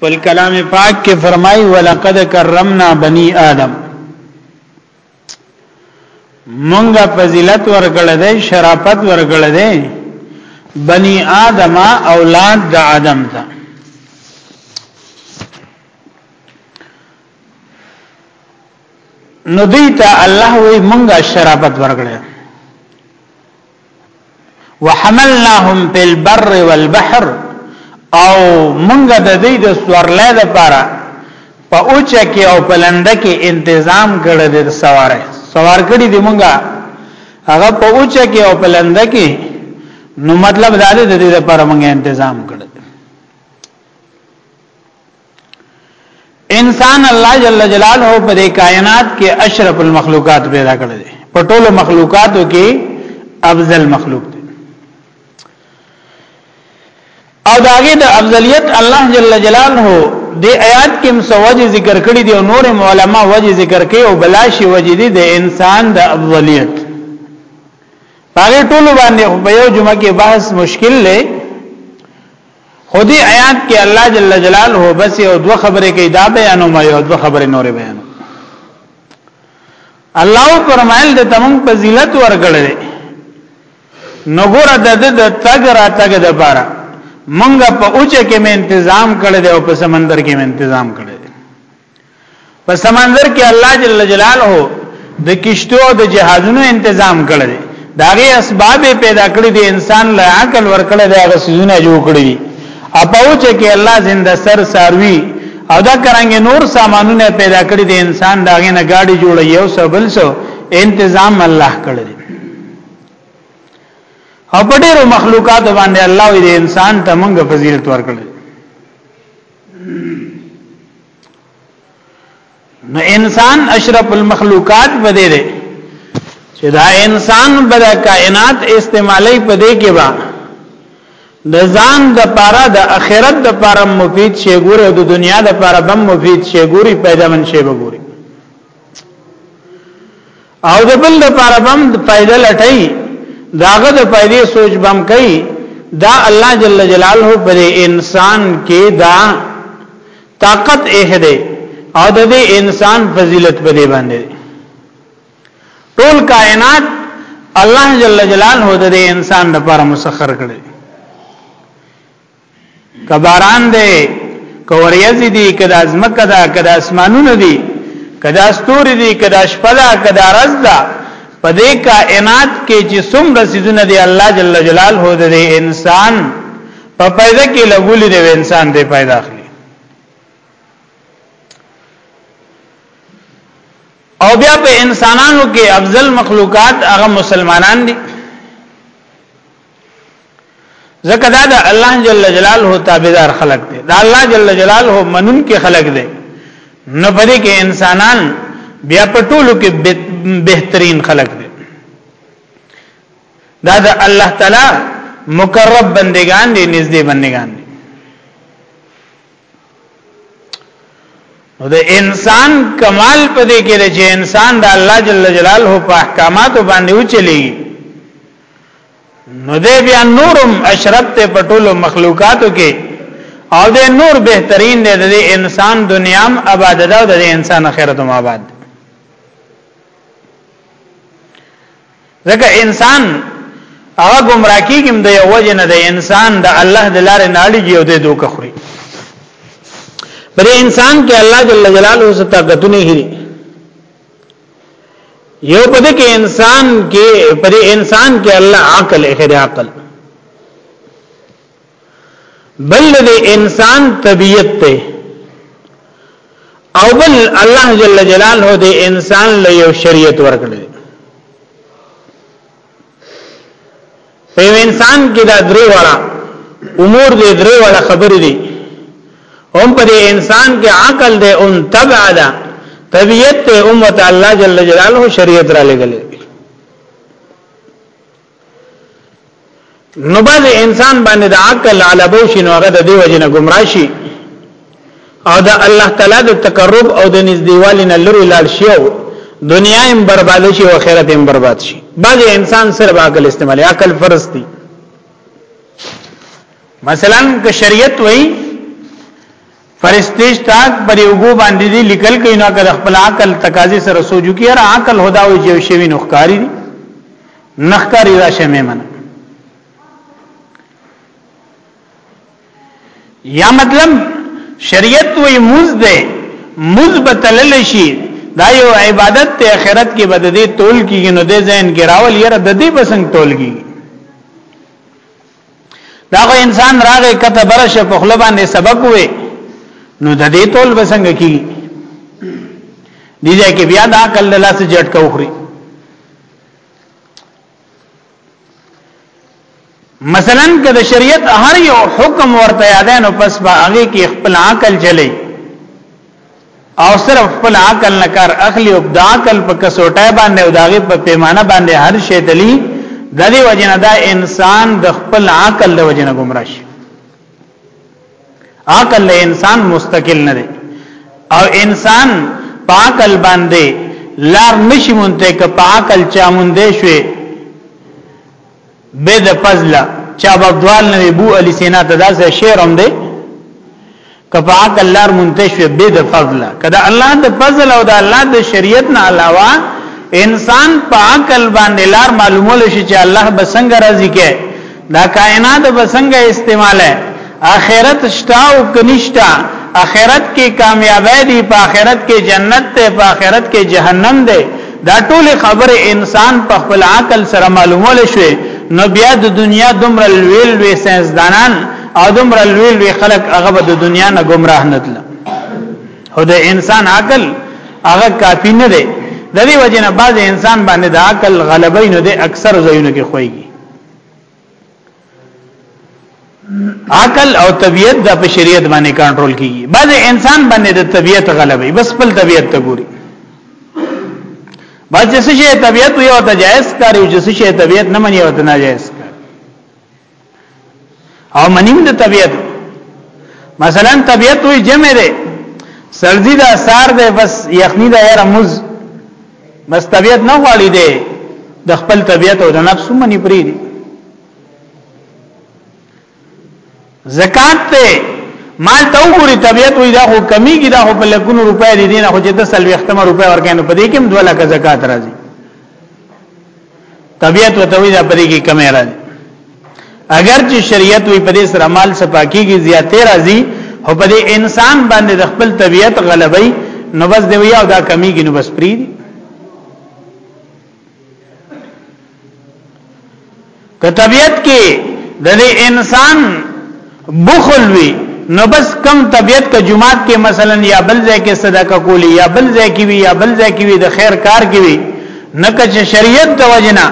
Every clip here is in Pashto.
خپل کلام پاک کې فرمایي ولقد کرمنا بني آدم مونږه فضیلت ورکړل دي شرافت ورکړل دي بني آدم اولاد د آدم ته نو دیتا الله وی مونږه شرافت ورکړل وحملناهم فی البر والبحر او مونږ د دې د سورلې د پاره په اوچه کې او په لنده کې تنظیم کړی د سواره سوار کړی دی مونږه هغه په اوچه کې او په لنده کې نو مطلب دا دی د دې لپاره مونږه تنظیم کړی انسان الله جل جلاله په دې کائنات کې اشرف المخلوقات پیدا کړل دي په ټولو مخلوقاتو کې افضل مخلوق دی او داګه د افضلیت الله جل جلاله دې آیات کې مسوجه ذکر کړی دی او نور علماء وجه ذکر کوي او بلاشي وجه دي د انسان د افضلیت هغه ټول باندې په یو جمعه کې بحث مشکل لې خو دې آیات کې الله جل جلاله بس یو دوه خبرې کوي دا بیانو ما یو دوه خبرې نورې بیانو الله پرمایل د تمام فضیلت ورګړل نو ګور د د تګ را تګ د بارا مونږ په اوچه کې مې تنظیم کړی دی او په سمندر کې مې تنظیم کړی په سمندر کې الله جل جلاله د کشتو او د جهازونو تنظیم کړل دا غي اسباب پیدا کړی دي انسان له عقل ورکړل دا غي سيزونه جوړ کړی دي اپوچ کې الله زنده سر ساروي او دا کرانګ نور سامانونه پیدا کړی دي انسان دا غي نه گاډي جوړ یو سبل سو تنظیم الله کړی او په ډیرو مخلوقات باندې الله دې انسان ته موږ فضیلت ورکړي نو انسان اشرف المخلوقات بده دی چې دا انسان بر کائنات استعمالی په دې کې با د ځان د پاره د اخرت د پاره مفید شي ګوره د دنیا د پاره بم مفید شي ګوري پیدا من شي ګوري او د بل لپاره بم پیدا لټای داغه د پیدا سوچ بم کوي دا الله جل جلاله پر انسان کې دا طاقت اهده او د دې انسان فضیلت په دې باندې ټول کائنات الله جل جلاله د دې انسان لپاره مسخر کړي کباران دی کوریز دی کدا ازمکه دا کدا اسمانونه دی کدا ستوري دی کدا شپه دا کدا رز دا په دې کائنات کې چې څومره سيزونه دی الله جل جلاله د انسان په پیدا کې لګولې دی انسان دی پیدا اخلي او بیا په انسانانو کې افضل مخلوقات هغه مسلمانان دي ځکه دا د الله جل جلاله تابعدار خلق دي دا الله جل جلاله منون کې خلق دي نه پدې کې انسانان بیا په ټولو کې بهترین خلق دي دا د الله تعالی مقرب بندگان دي نږدې بندگان دي نو د انسان کمال په دې کې چې انسان د الله جل جلاله په احکاماتو باندې وچلی نو دې بیا نورم اشرف ته پټولو مخلوقاتو کې او د نور بهترین دی د انسان دنیام آباد ده او د انسان آخرت هم آباد ځکه انسان هغه گمراه کیږي د یو وجه نه د انسان د الله د لارې نه اړيږي او د دوکه خوري بل انسان کې الله جل جلاله ست طاقتونه هري یو پدې کې انسان کې پدې انسان کې الله عقل اخره عقل بل د انسان طبیعت ته او بل الله جل جلاله د انسان له یو شریعت ورکړي په انسان کې دا درې وړه امور دې درې وړه خبرې دي هم په انسان کې عقل دې اون تبع ده طبیعت ته امت الله جل جلاله شریعت را لګلې نو باز انسان باندې د عقل علبو شي نو هغه د دی وجنه گمراه شي او د الله تعالی د تقرب او د نږدېوالي نه لري لاړ شي او دنیا هم برباد شي او آخرت هم برباد شي باز انسان صرف عقل استعمال عقل فرض دي مثلا که شریعت وایي فرشتي شتاق پر یوګو باندې دي لیکل کوي نو که خپل عقل تقاضي سره سوجو کې را عقل هدا او جو شوی نو ښکاری دي نخکاری راشه میمن یا مطلب شریعت وی موز ده موز بتلل شي دا یو عبادت ته اخرت کې بد دي تول کیږي نو د ذهن کې راول یره د دې بسنګ تول کیږي دا خو انسان راغې کته برشه په خپل باندې سبق وې نو د دې تول بسنګ کی دیږي کې بیا دا کله لاس جټ کا وخري مثلا که د شریعت هر یو حکم ورته یادانو پس به هغه کې خپل عقل چلی او صرف خپل عقل نه کار اخلي او د عقل په کسوټه باندې او داغه په پیمانه باندې هر شی تلی د دې وجنه دا انسان د خپل عقل د وجنه گمراه شي عقل له انسان مستقل نه دی او انسان په عقل باندې لار نشي مونته ک په عقل چا مونده شوي به د فضل چا بابدوال نه بو علی سینا ته دا څه شعر هم دی کپا کلار منتشف به د فضل کدا الله د فضل او د الله د شریعت نه علاوه انسان په عقل باندې لار معلومول شي چې الله بسنګ راضي کې دا کائنات بسنګ استعماله اخرت شتا او کنيشتا اخرت کې کامیابی دی په اخرت کې جنت ته په اخرت کې جهنم دی دا ټول خبره انسان په خپل عقل سره معلومول شي نو بیا د دنیا دومره لویل وی سنځدانان او دومره لویل وی خلق هغه د دنیا نه گمراه نه تل خو د انسان عقل هغه کافی نه دی د دې وجنه بعض انسان باندې د عقل غلبې نه دی اکثر ځایونه کې خوېږي عقل او طبيعت د په شریعت باندې کنټرول کیږي بعض انسان باندې د طبيعت غلبي بس خپل طبيعت ته ګوري بعض څه شي طبيعت یو ته جائز کاری او څه شي طبيعت نه مني او ته ناجائز کاری او منیم د طبيعت مثلا طبيعت وي جمع ده سردی دا سار ده بس یخنی دا یاره مز بس طبيعت نه غواړي دی د خپل طبيعت او د نفس منی پری دی زکات ته مال ته وګوري طبيعت وي دا خو کمیږي دا خو په لکونو روپۍ دي دینه خو چې د سلوي ختمه روپۍ ورکاینو په دې کې هم 2 لک زکات راځي طبيعت وتوي دا پرې کې کمې راځي اگر چې شریعت وي پرې سره مال سپاکیږي زیاتې راځي هو پرې انسان باندې د خپل طبيعت غلبي نو بس دی وی او دا کمیږي نو بس پری که طبیعت کې د انسان بخل وی نو بس کم طبیعت کا جماعت کې مثلا یا بل ځای کې صدقه کولی یا بل ځای کې وی یا بل ځای کې وی د خیر کار کې وی نکه چې شریعت د وجنا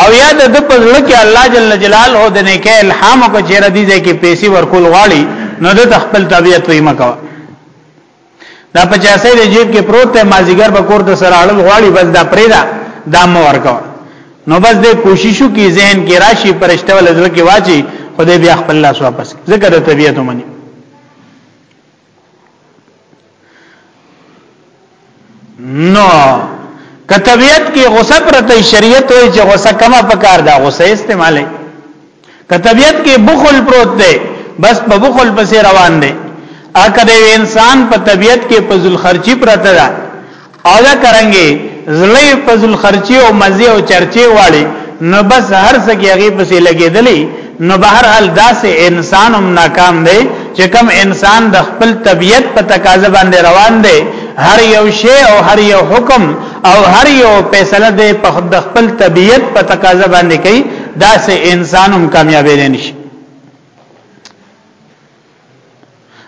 او یا د د پزړه کې الله جل جلاله د نه کې الهام کو چې ردی ځای کې پیسې ورکول غواړي نو د خپل طبیعت وی مکو دا 50 د جیب کې پروت ته مازیګر به کور ته سره اړل غواړي بس دا پریدا دا مو ورکو نو بس د کوششو کې ذهن کې راشي پرشته ول زړه کې واچي خدای بیا خپل لاس واپس ذکر د طبیعت ومني نو که طبیعت کې غصه پرته شریعت وایي چې غصه کما پکار ده غصه استعماله که طبیعت کې بخل پروت دی بس په بخل پسې روان دی اګه د انسان په طبیعت کې په ذل خرچي پرته ده او دا کرانګي زلې په ذل خرچي او مزي او چرچي واړي نو بس هر څه کې هغه پسې لګېدلې نو بهر حال داسې انسان هم ناکام دی چې کم انسان د خپل طبیعت په تقاضا باندې روان دی هر یو شی او هر یو حکم او هر یو فیصله د خپل طبیعت په تقاضا باندې کوي دا سه انسان هم کامیابې نه نشي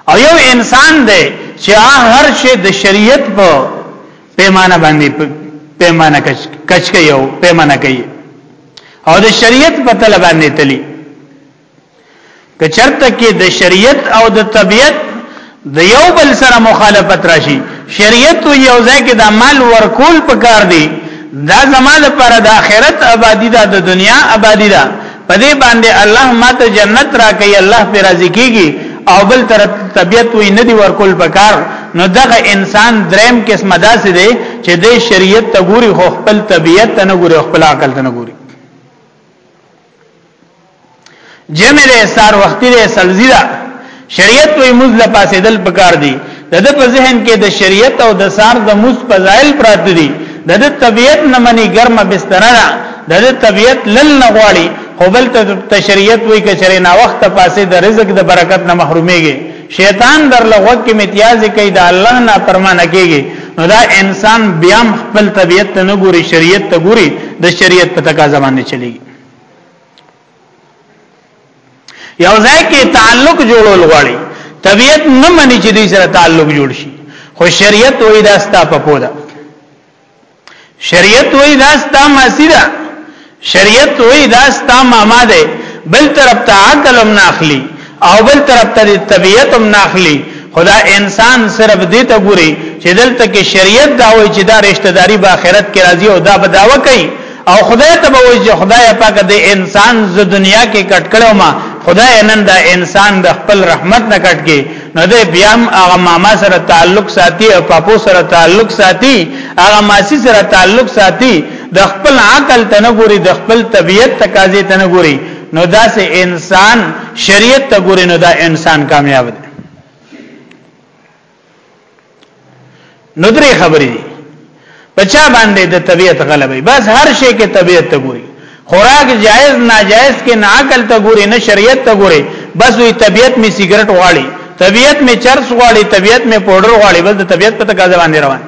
او یو انسان دی چې هر شی د شریعت په پیمانه باندې پیمانه کچ کچ کوي او پیمانه کوي او د شریعت په تل باندې تلی که چرته کې د شریعت او د طبیعت د یو بل سره مخالفت راشي شریعت یو ځای کې د مال ورکول پکار دی دا زما لپاره د آخرت آبادی ده د دنیا آبادی ده په دې باندې الله ماته جنت راکړي الله پر راضي کیږي او بل تر طبيعت وي نه دی ورکول پکار نو دغه انسان دریم قسمه داسې دی چې د شریعت ته ګوري خو خپل طبيعت ته نه ګوري خپل عقل ته نه ګوري جمع ده سار وختی ده سلزی ده شریعت وی موز لپاسې دل پکار دی د د په ذهن کې د شریعت او د سار د موز فضایل پرات دي د د طبیعت نه منی ګرمه بستر نه د د طبیعت لل نه غواړي خو بل ته شریعت وی کچره نا وخت پاسې د رزق د برکت نه محروميږي شیطان در لغوه کې امتیاز کوي دا الله نه پرمانه کیږي نو دا انسان بیا خپل طبیعت ته نه ګوري شریعت ته ګوري د شریعت په تقاضا باندې چلیږي یو ځای کې تعلق جوړول غواړي طبیعت نه مني چې دې سره تعلق جوړ شي خو شریعت وې دا ستا په پودا شریعت وای دا ستا ماسی ده شریعت وای دا ستا ماما ده بل طرف ته عقل هم ناخلی او بل طرف ته طبیعت هم ناخلی خدا انسان صرف دې ته ګوري چې دلته کې شریعت دا وای چې دا رشتہ داری به آخرت کې راځي او دا به داوا کوي او خدای ته به وای چې خدای پاک دې انسان ز دنیا کې کټکړو ما خدای نن دا انسان د خپل رحمت نه کټ کې نو دې بیا هم هغه ماما سره تعلق ساتي او پاپو سره تعلق ساتي هغه ماسی سره تعلق ساتي د خپل عقل ته نه ګوري د خپل طبيعت تقاضې ته نه ګوري نو دا سه انسان شریعت ته ګوري نو دا انسان کامیاب دی نو درې خبرې دي بچا باندې د طبيعت غلبي بس هر شي کې طبيعت ته ګوري خوراک جائز ناجائز کې نه عقل ته ګوري نه شریعت ته ګوري بس وي طبيعت می سیګریټ غواړي طبيعت می چرس غواړي طبيعت می پودر غواړي بس د طبيعت په تقاضا باندې روان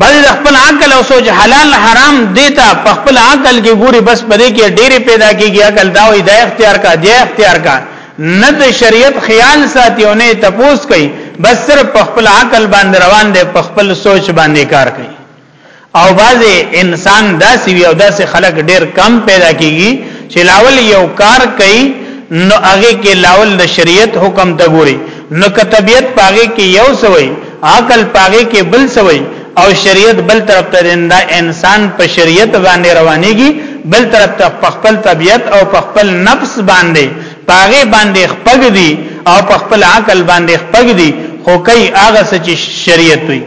بعضی د خپل عقل او سوچ حلال حرام دیتا په خپل عقل کې ګوري بس پدې کې ډېری پیدا کیږي عقل دا وي د اختیار کا دی اختیار کا نه د شریعت خیال ساتي او نه تپوس کوي بس صرف په خپل عقل باندې روان دی په خپل سوچ باندې کار کوي او بعضې انسان داسې وي او داسې خلک ډېر کم پیدا کېږي چې لاول یو کار کوي نو هغه کې لاول د شریعت حکم ته ګوري نو که طبیعت پاغه کې یو سوی عقل پاغه کې بل سوی او شریعت بل طرف ته دا انسان په شریعت باندې روانيږي بل طرف ته خپل طبیعت او خپل نفس باندې پاغه باندې خپګ دي او خپل عقل باندې خپګ دي خو کوي هغه چې شریعت وي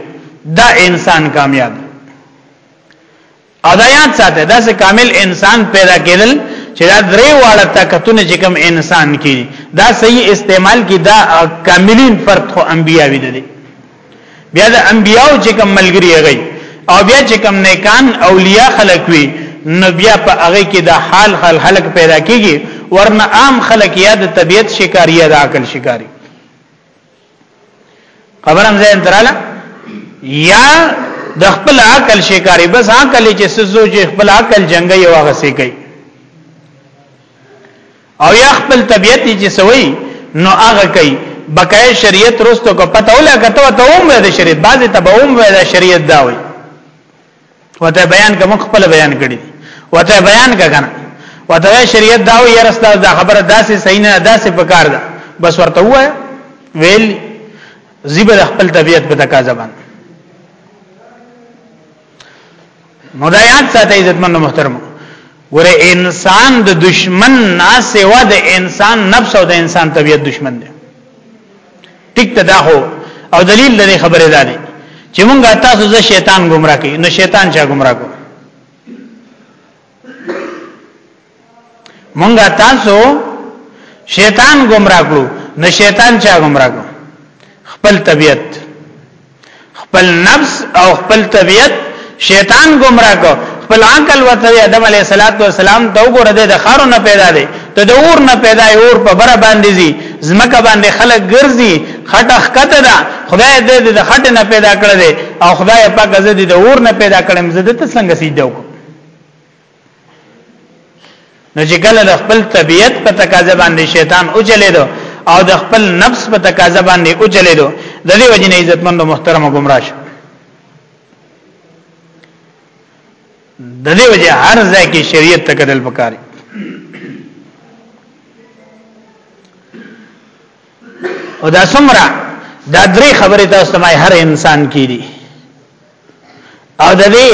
دا انسان کامیاب او دا یاد ساته دا سه کامل انسان پیدا کېدل چې دا درې واړه طاقتونه چې کوم انسان کې دا صحیح استعمال کې دا کاملین فرد خو انبیا وی دي بیا د انبیاو چې کوم ملګری هغه او بیا چې کوم نیکان اولیاء خلق وی نو بیا په هغه کې دا حال حال خلق پیدا کیږي ورنه عام خلق یا د طبیعت شکاری یا د عقل شکاری خبرم زین تراله یا د خپل عقل شکاري بس عقل چې سزو چې خپل عقل جنگي او هغه سي کوي او یا خپل طبيعت چې سوي نو هغه کوي بقای شریعت رستو کو پته ولا کته ته اوم د شریعت بعضی ته به اوم د شریعت دا وي وته بیان کوم خپل بیان کړي وته بیان کګنه وته شریعت داو یې رستا دا خبره داسې صحیح نه داسې پکار ده بس ورته وای ویل زیبر خپل طبیعت په تقاضا باندې مدایات ساته عزتمن محترم ګوره انسان د دشمن نه سوا د انسان نفس او د انسان طبیعت دشمن دی ټیک ته دا هو او دلیل د خبره ده چې مونږه تاسو زه شیطان گمراه کړي نو شیطان چا گمراه کو مونږه تاسو شیطان گمراه کړو نو شیطان چا گمراه کو خپل طبیعت خپل نفس او خپل طبيعت شیطان گمراه کو خپل عقل ورته آدم علیه السلام ته وګوره د خارو نه پیدا دی ته د اور نه پیدا اور په بره باندې زی زمکه باندې خلک ګرځي خټه خکته ده خدای دې د خټه نه پیدا کړل او خدای پاک زه دې د اور نه پیدا کړم زه دې ته څنګه سجده وکم نو چې کله د خپل طبیعت په تقاضا باندې شیطان او چلیدو او د خپل نفس په تقاضا باندې او چلیدو د دې وجې نه عزتمند او محترم او گمراه شو د دې وجې هر ځای کې شریعت تکدل پکاري او دا څومره دا درې خبرې تاسو ته هر انسان کې دي او د دې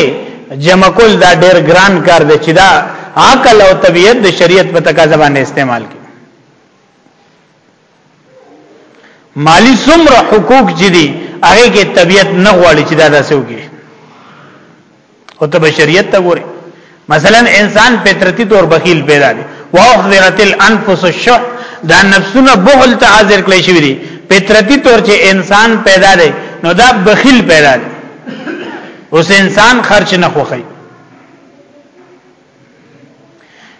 جمع کول دا ډېر ګران کار دی چې دا عقل او طبيعت د شریعت په تقاضا باندې استعمال کی مالی څومره حقوق جدي هغه کې طبيعت نه غواړي چې دا داسې وږي او ته بشریت ته ګوري مثلا انسان فطرتي طور بخیل پیدا دی واحذرت الانفس الشح دا نفسونه بخل ته حاضر کړی شوی دی فطرتي طور چې انسان پیدا دی نو دا بخیل پیدا دی اوس انسان خرچ نه خوخی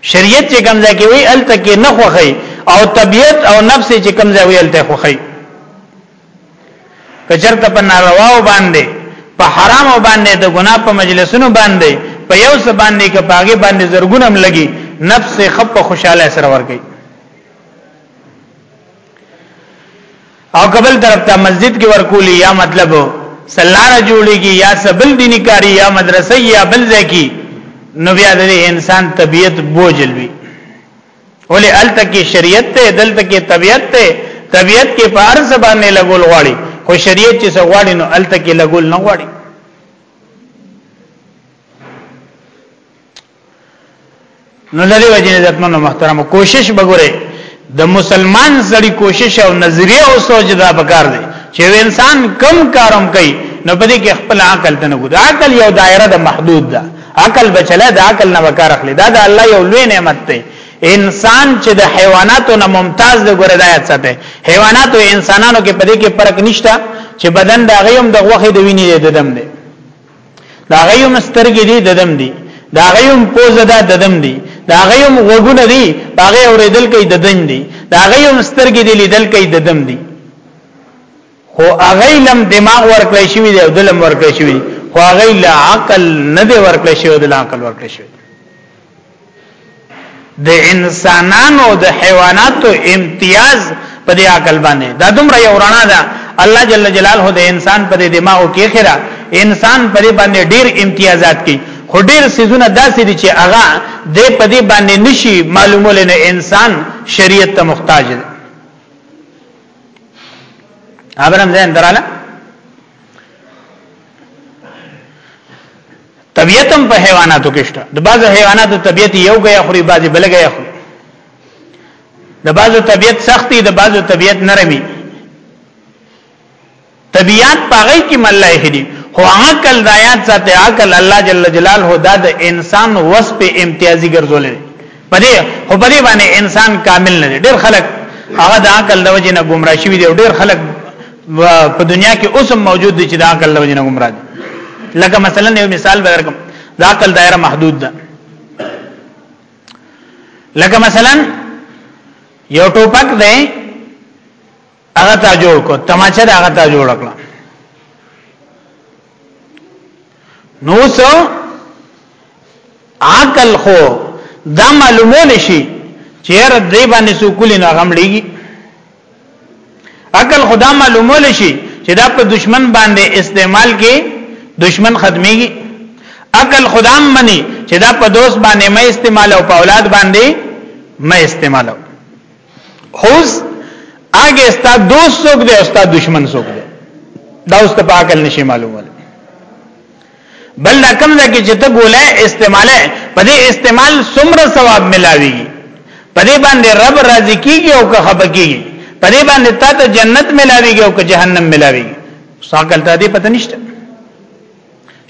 شریعت چې کمزای کې وی ال تک نه خوخی او طبیعت او نفس چې کمزای وی ال ته خوخی کچرته په نارواو باندې په حرام باندې د ګناه په مجلسونو باندې په یو څه باندې که پاګې باندې زرګونم لګي نفس خپ خوشاله سره ورګي او قبل طرف ته مسجد کې ورکولي یا مطلب سلاره جوړيږي یا سبل دینی کاری یا مدرسې یا بل ځای کې نو بیا د انسان طبیعت بوجل وي ولې الته کې شریعت ته دلته کې طبیعت ته طبیعت کې په ارز باندې لګول غواړي خو شریعت چې څه غواړي نو الته کې لګول نه غواړي نو لری وجه عزتمن او محترم کوشش بګوره د مسلمان سړي کوشش او نظریه او سوچ دا پکار دی چې انسان کم کارم کوي نو پدې کې خپل عقل ته نه ګوري عقل یو دایره د محدود ده عقل بچله د عقل نه وکړ اخلي دا د الله یو لوی نعمت دی انسان چې د حیواناتو نه ممتاز دی ګوره دایت ساته حیواناتو انسانانو کې پدې کې فرق نشته چې بدن د غيوم د غوخه د وینې د دم دی دا غيوم سترګې دي د دم دي دا غيوم پوزه ده د دم دي دا غيوم غوګونه دي باغې اورېدل کوي د دم دي دا غيوم سترګې دي لیدل کوي د دم دي خو هغه لم دماغ ورکړی شوی دی او دلم ورکړی شوی دی خو هغه لا عقل نه دی ورکړی شوی د عقل ورکړی شوی د انسانانو د حیواناتو امتیاز په دې عقل باندې دا دومره یو رڼا ده الله جل جلاله د انسان په دماغو کې خره انسان په دې باندې ډیر امتیازات کوي خو ډیر سيزونه داسې دي چې هغه د په دې باندې نشي معلومول نه انسان شریعت ته محتاج دی ابرم زين دراله طبيعتم په حیواناتو کې شته د بعضو حیواناتو طبيعت یو غي اخري بعضي بل غي اخري د بعضو طبيعت سختي د بعضو طبيعت نرمي طبیعات په هغه کې ملایح دي خو عقل د آیات ذات عقل الله جل جلاله دا د انسان وصف امتیازي ګرځولې په دې خو په دې باندې انسان کامل نه دی ډېر خلک هغه د عقل د وجې نه گمراه شوی دی ډېر خلک په دنیا کې اوس هم موجود دي چې د عقل د وجې نه گمراه دي لکه مثلا یو مثال به درکم د عقل دایره محدود ده لکه مثلا یو ټوپک دی هغه تا جوړ کو تماچه دا هغه تا جوړ کړه نو څو عقل خو دا معلومول شي چې هر دې باندې سکول نه غمړيږي عقل خدا معلومول شي چې دا په دشمن باندې استعمال کې دشمن ختميږي عقل خدا مني چې دا په دوست باندې مې استعمال او په اولاد باندې مې استعمالو خوز هغه ستا دوست څوک دی او ستا دشمن څوک دی دا اوس ته په عقل نشي معلومه بل دا کوم ځای کې چې ته ګوله استعماله په دې استعمال څومره ثواب ملاويږي په دې باندې رب راضي کیږي او که خپه کیږي په دې باندې تا ته جنت ملاويږي او که جهنم ملاويږي څاګل ته دې پته نشته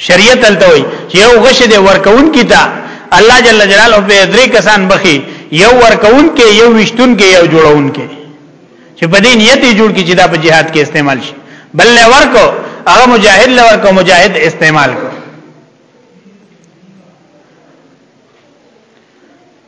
شریعت تلته وي چې یو غش دی ورکون کیتا الله جل جلاله په درې کسان بخي یو ورکون کې یو وشتون کې یو جوړون کې چې په دې نیت یې جوړ کې چې دا په جهاد کې استعمال شي بل له ورکو هغه مجاهد له ورکو مجاهد استعمال کو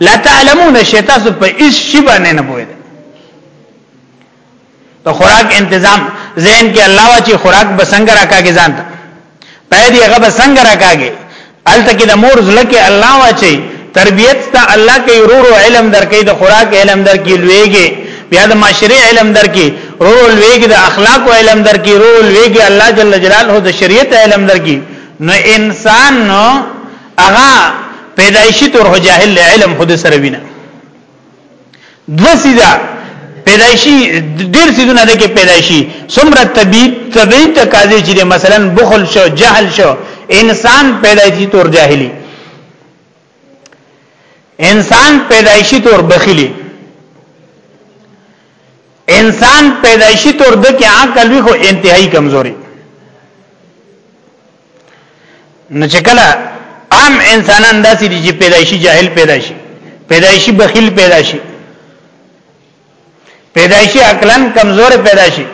لا تعلمون شیطان سو په اس شی باندې نه پوهیږي د خوراک تنظیم ذهن کې الله واچي خوراک بسنګ راکاږي ځان ته پې دی هغه بسنګ راکاږي الته کې د مور زړه کې الله واچي تربيت ته الله کې ورور علم درکې د خوراک علم درکې لويږي بیا د معاشري علم درکې رول ویګي د اخلاق او علم درکې رول ویګي الله جل جلاله د شریعت علم درکې نو انسان نو هغه پیدایشي تور هو جاهل علم خود سره وینه دو سیدا پیدایشي ډیر سیدونه د کې پیدایشي څومره طبيعت طبيعت تقاضې چې مثلا بخل شو جهل شو انسان پیدایشي تور جاهلی انسان پیدایشي تور بخیلی انسان پیدایشي تور د کې عقل وی خو انتهایی کمزوري نو چې کله عام انسانان داسې دي چې پیدایشي جاهل پیدا شي پیدایشي بخیل پیدا شي پیدایشي عقلن کمزور پیدا شي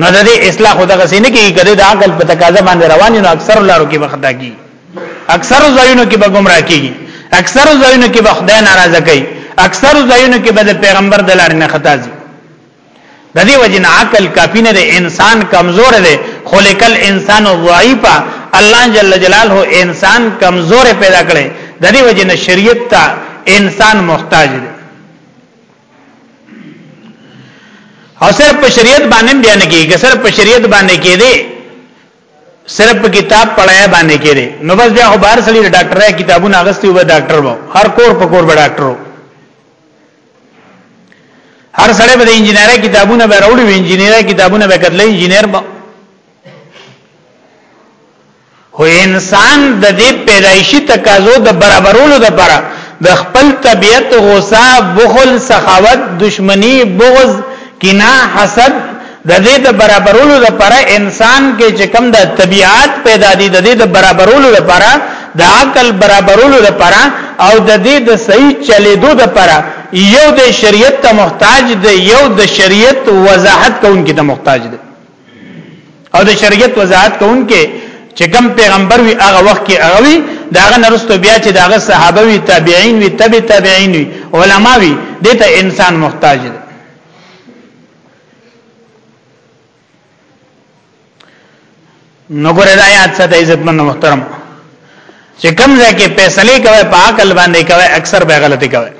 نو د دې اصلاح خدغه سینې کې کده د عقل په تقاضا باندې روان نو اکثر لارو کې وخت داږي اکثر ځایونو کې به گمراه کیږي اکثر ځایونو کې به خدای ناراضه کوي اکثر ځایونو کې به د پیغمبر د لارې نه خطا ځي د دې وجنه عقل کافی نه دی انسان کمزور دی خلقل انسان ضعیفا الله جل جلاله انسان کمزور پیدا کړي د دې وجنه شریعت ته انسان محتاج دی او صرف په شریعت باندې بیان کیږي صرف په شریعت باندې کېدی صرف په کتاب پڑھایا باندې کېدی نو بس بیا خو بهر سړي ډاکټر کتابونه اغستي و ډاکټر وو هر کور په کور به ډاکټر وو هر سړی به د انجنیري کتابونه به راوړي وي انجنیري کتابونه به کتل انجنیر به هو انسان د دې پیدایشي تقاضو د برابرولو لپاره د خپل طبیعت غوسه بخل سخاوت دشمنی بغض کینه حسد د دې د برابرولو لپاره انسان کې چې کوم د طبيعت پیدا دي د دې د برابرولو لپاره د عقل برابرولو لپاره او د دې د صحیح چلیدو لپاره یو د شریعت ته محتاج دی یو د شریعت وضاحت کوونکی ته محتاج دی او د شریعت وضاحت کوونکی چې کوم پیغمبر وي هغه وخت کې هغه وي داغه نرستو بیا چې داغه صحابه وي تابعین وي تبع تابعین وي علما وي دته انسان محتاج دی نو ګره دا یاد ساته عزت من محترم چې کم ځای کې فیصله کوي په عقل باندې کوي اکثر به غلطي کوي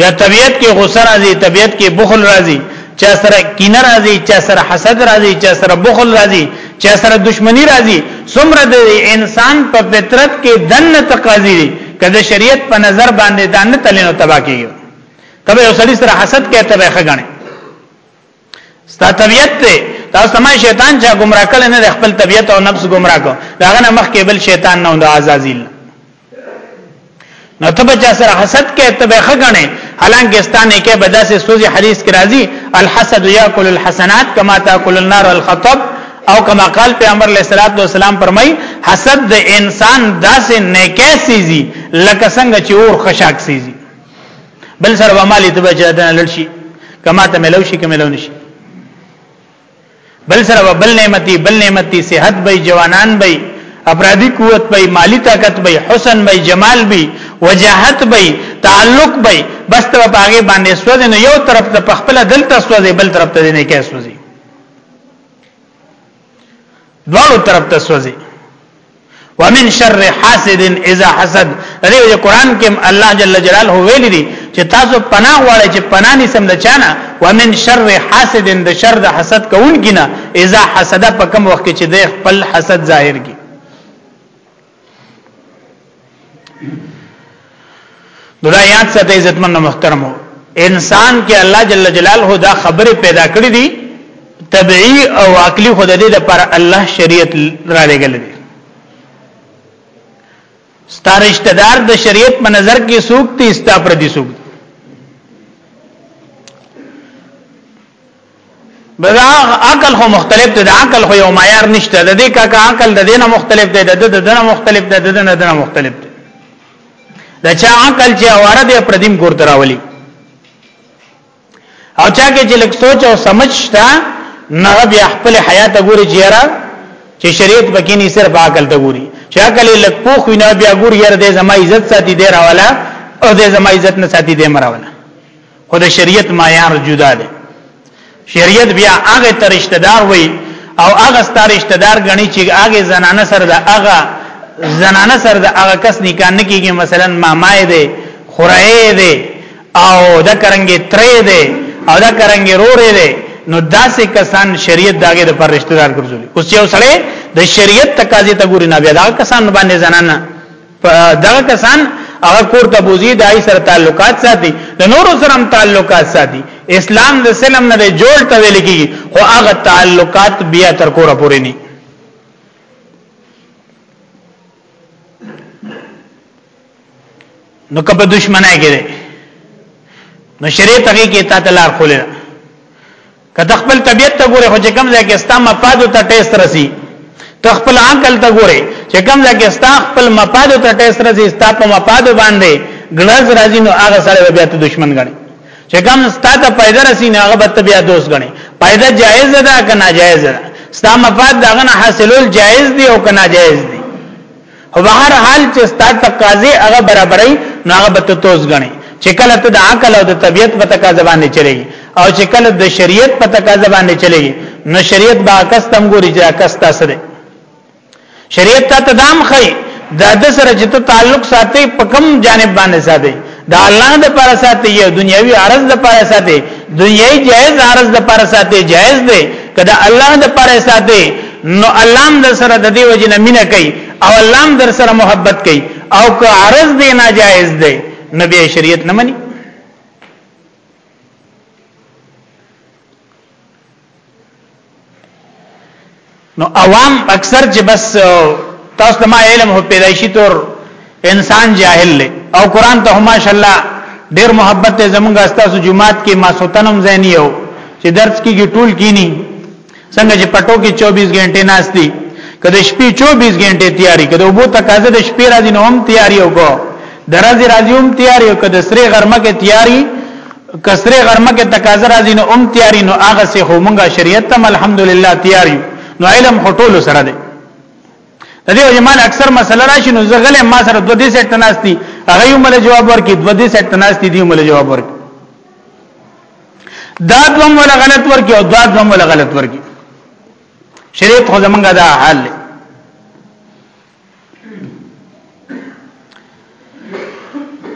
یا طبیعت کې غصه راځي طبیعت کې بخل راځي چا سره کینه راځي چا سره حسد راځي چا سره بخل راځي چا سره دشمنی راځي څومره د انسان په فطرت کې دنه تقاضي دي کله شریعت په نظر باندې دانه تلینو تبا کیږي تبه یو سړی سره حسد کوي تبه خګنه ستا طبیعت ته تاسو سمه شیطان چې گمراه کړي نه خپل طبیعت او نفس گمراه کو داغه نه مخ کې بل شیطان نه د عزازیل نو تبه چا سره حسد کوي تبه خګنه حالانکه ستانه کې بداسه سوزي حدیث کې راځي الحسد یاکل الحسنات کما تاکل النار الخطب او کما قال پیغمبر علیہ الصلوۃ والسلام فرمای حسد د انسان داسې نیکه سیزي لکه څنګه چې اور خشاک سیزي بل سره به مالې ته بچا دنه لړ شي کما ته ملو شي کما ملو نشي بل سره به بل نعمتي بل نعمتي صحت به جوانان به افرادی قوت به مالی طاقت به حسن به جمال به وجاهت به تعلق به بس ته په هغه باندې سوځ نه یو طرف ته په خپل دلته سوځي بل طرف ته نه کې سوځي دواړو طرف ته سوځي ومن شر حاسد اذا حسد دې قرآن کې الله جل جلاله ویلي دي چې تاسو پناه غواړئ چې پناه نسم د چانه ومن شر حاسد د شر د حسد کوونکی نه اذا حسد په کوم وخت کې چې د خپل حسد ظاهر کی دلا یاد ساته عزتمن محترمو انسان کې الله جل جلاله دا خبره پیدا کړې دي طبيعي او عقلي خود دې د پر الله شریعت را لګل دي ستارشت دار د شریعت په نظر کې سوق دي ستا پر دي سوق دا عقل خو مختلف دی دا عقل خو یو معیار نشته د دې کاکا عقل د دینه مختلف دی د د دنه مختلف دی د دنه دنه مختلف دی دا چا عقل چې اواره دی پردیم ګور دراولي او چا کې چې لک سوچ او سمجھ شته نه بیا خپل حیات ګوري جیرا چې شریعت پکې نه صرف عقل ته ګوري چې عقل لک پوخ وینا بیا ګوري یره د زما عزت ساتي دی راواله او د زما عزت نه ساتي دی مراواله خو د شریعت معیار جدا دی شریعت بیا هغه ترشته دار وي او هغه ستارشته دار غني چې هغه زنانه سره د هغه زنانه سره د هغه کس نکاح نه کیږي مثلا مامای دی خورای دی او دا کرنګي ترې دی او دا کرنګي رورې دی نو داسې کسان شریعت داګه د پر رشتہ دار ګرځولي اوس یو سړی د شریعت تقاضې ته ګوري نه بیا دا کسان باندې زنانه دغه کسان هغه کور ته بوزي دای سره تعلقات ساتي د نور سره هم تعلقات ساتي اسلام د سلم نه جوړ ته ویل کی خو هغه تعلقات بیا تر کور پورې نه نو کپ دشمنای کې نو شریعت هغه کې تا تلار خولل کته خپل طبيعت ته ګوره خو چې کم ځای کې ستا مفاد ته ټیسټ رسی ته خپل عقل ته ګوره چې کم ځای کې ستا خپل مفاد ته ټیسټ رسی ستا په مفاد باندې ګلز راځي نو هغه سره بیا ته دشمن غني چې کم ستا ته پیدا رسی نه هغه به بیا دوست غني پیدا جایز ده که ناجایز ده ستا مفاد دغه نه حاصلول جایز دی او که ناجایز دی خو به هر حال چې ستا تقاضې هغه برابرې نو هغه به ته توس غني چې کله ته د عقل او د طبيعت په تقاضا باندې چلےږي او چې کله د شریعت په تقاضا باندې چلےږي نو شریعت با کستم ګوري چې کستا سره شریعت ته تدام خي د د سره چې ته تعلق ساتي په کم جانب باندې ساتي دا الله د پر ساتي یا دنیوي عرض د پر ساتي دنیوي جائز عرض د پر ساتي جائز دی کله الله د پر ساتي نو الله د سره د دی وجه نه مینه کوي او الله در سره محبت کوي او که عرض دی ناجائز دی نبی شریعت نه مني نو عوام اکثر چې بس تاسو ته ما علم هو پیدایشي تور انسان جاهل لې او قران ته ماشاءالله ډیر محبت ته زمونږه استاسو جمعات کې ما سوتنم زینی یو چې درس کېږي ټول کینی څنګه چې پټو کې 24 غنټه ناشتي کله شپې 24 غنټه تیاری کله وبو تقاضا د شپې راځي نو هم تیاری وکړو درځي راځي هم تیاری وکړو د سری غرمه کې تیاری کسره غرمه کې تقاضا راځي نو ام تیاری نو هغه سه خو مونږه شریعت تم الحمدلله تیار یو نو علم خټول سره دی د دې جمال اکثر مسله راشي نو زغله ما سره دوه دې سټ تناستی هغه یو مل جواب ورکړي دوه دې سټ تناستی دی مل جواب ورکړي دا دوه مل غلط ورکړي او دا دوه مل غلط ورکړي شریعت خو زمونږه دا حال دی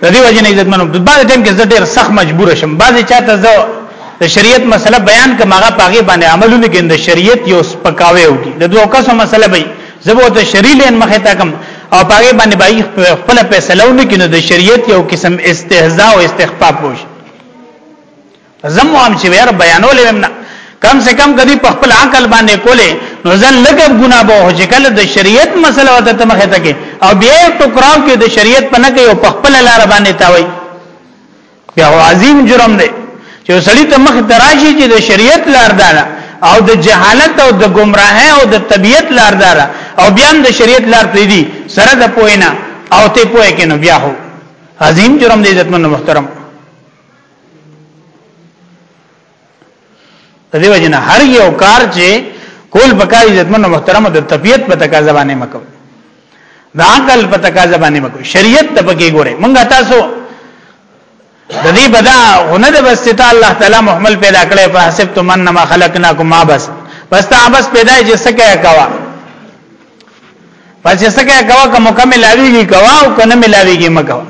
د دې وجه نه عزت منو په بعض ټیم کې زه ډېر سخت مجبور شم بعض چاته زه د شریعت مسله بیان کوم هغه پاګې باندې عملونه کې د شریعت یو سپکاوي وږي د دوه کسو مسله به زه به ته شریلین مخه تا کوم او پاګې باندې به خپل فیصلهونه کې د شریعت یو قسم استهزاء او استخفاف وشي زم وام چې وير بیانول ویم نه کم سے کم کدی په خپل عقل باندې کولې نو ځل لګ ګنا به هو چې کله د شریعت مسله وته ته مخه تکي او بیا ټکراو کې د شریعت په نه کې او په خپل لار باندې تاوي بیا عظیم جرم دی چې سړی ته مخ دراشي چې د شریعت لار ده او د جهالت او د گمراهه او د طبیعت لار ده او بیا د شریعت لار پری دي سره د پوینا او ته پوی کې نو بیا هو عظیم جرم دی عزتمن محترم د دې وجنه هر یو کار چې کول پکای عزتمن محترم د طبیعت په تقاضا باندې مکو د عقل په تقاضا باندې مکو شریعت ته پکې ګوره مونږه تاسو د دې بدا غنه د بستا الله تعالی محمل پیدا کړي په حسب تو من ما خلقناکم ما بس بس ته بس پیدا چې سکه کوا پس سکه کوا که مکمل اویږي کوا او کنه ملاویږي مکوا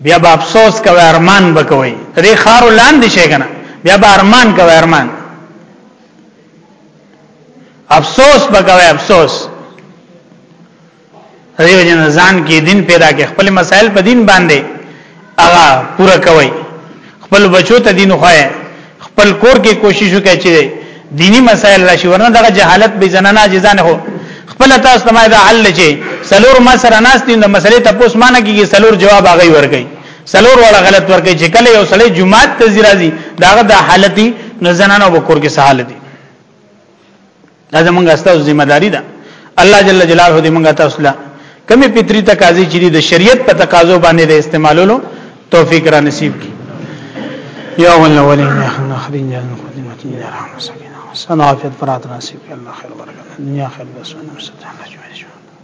بیا به افسوس کوي ارمان وکوي دې خار لاندې شي کنه بیا به ارمان کوي ارمان افسوس وکوي افسوس دیو جن ځان کې دین پیدا کې خپل مسائل په دین باندې هغه پورا کوي خپل بچو ته دین خو خپل کور کې کوشش وکړي چې دینی مسائل راشي ورنه دغه جهالت به زنانه جزانه هو خپل تاسو ته دا حل چې سلور ما سره ناس دین د مسلې ته پوس مانه کیږي سلور جواب هغه ورګي سلور ولا غلط ورګي چې کله یو سړی جمعات ته زیرازي داغه د حالتي نزنانه وکور کې سهال دي دا زمونږ استاسو ذمہ داری ده الله جل جلاله دې مونږ تاسو له کمی پتری تقاضی چې د شریعت په تقاضو باندې د استعمالولو توفیق را نصیب کړي یا الله ولي احنا خدین جان خدمت یا رحم سکینه سنا عافیت پرات نصیب الله خیر ورکړه دنیا خیر بسونه مستحق